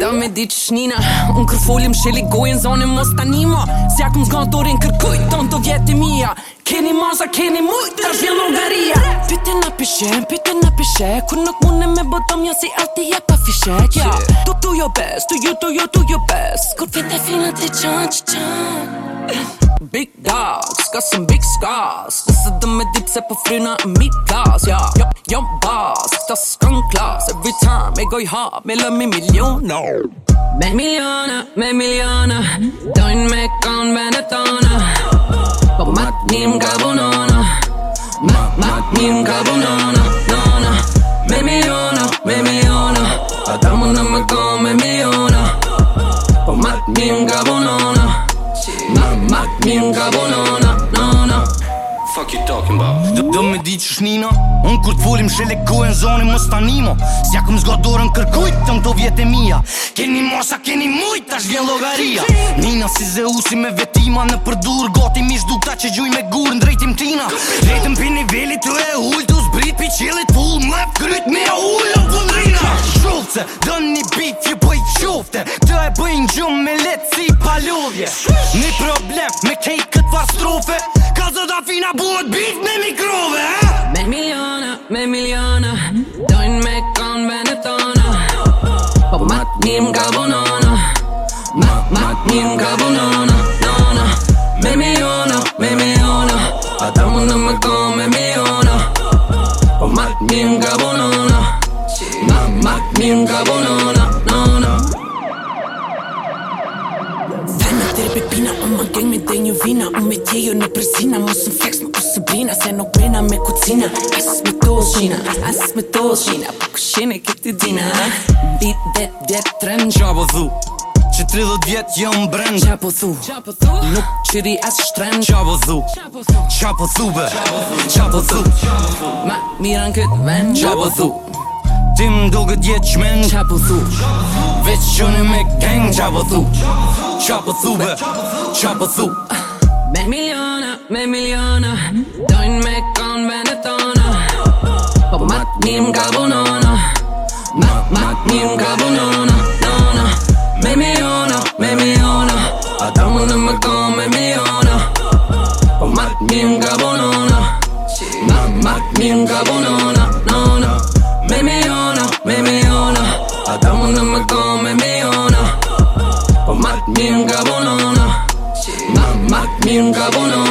Da me di që shnina Unë kërfolim shëli gojën zonë mos të animo Se akum zgonë të orin kërkuj Tonë të vjetë mija Kenny Maansa, Kenny Muitas, jag logar Pytena pishen, pytena pishen Kunnok munemme botom, jag ser alltid jeppa fishet Ja, du, du gör bäst, du gör, du gör, du gör bäst Korvfett är fina till chan, chan Big dogs, got some big scars Stressade med dipset på fryna i mitt glas Ja, ja jag bas, tas skångklass Every time jag går i hav, mellan min miljoner Med miljoner, med miljoner Dine med konvenetana nim cabo no no Ma ma nim cabo no no no no Me millono, me millono Adamo no me come millono O ma nim cabo no no Ma ma nim cabo no no no fuck you talking about do me di që shnina Unë kur t'vullim shele në zonë më stanimo Sja këm zgo dorën kërkujt të mdo vjetë e mija Keni mosha, keni mujt, tash vjen logaria Nina si ze usi me vetima në përdur Gati mish duk ta që gjuj me gurë në drejtim tina Drejtim për nivelli të e hull Tu zbrit për qilit full Më kryt me hull Në kundrina Shufce, dën një bit që për po i qufte Të e bëjnë gjumë me letë si palodje Një problem me kejt këtë varstrofe Nga fina buhet bit me mikrome Me miliona, me miliona Dojnë me ka në Benettona O po, po, mat njëm ka bunona O mat njëm ka bunona O mat njëm ka bunona Me miona, me miona A damu me ka me miona O po, mat njëm ka bunona tjejo në përzina Mos fleks më kusë të brina Se nuk brina me kucina Asës me tullë shina Asës me tullë shina Po kushin e këti dina Bit dhe dhe të trenë Qa po thu Që 30 vjetë jë më brenë Qa po thu Nuk qëri asë shtrenë Qa po thu Qa po thu bë Qa po thu Ma miran këtë men Qa po thu Tim do këtë jetë qmen Qa po thu Vecë që në me gengë Qa po thu Qa po thu bë Qa po thu Qa po thu Me me me Med miljoner, med millioner Døgn med grøn vandedoner Og magnim carbononer Me magnim carbononer Noner Med millioner, me millioner Og dommerne må gå med millioner Og magnim carbononer Mag, magnim carbononer Noner Med millioner, med millioner Me dommerne me gå med millioner Og magnim carbononer ni un cabono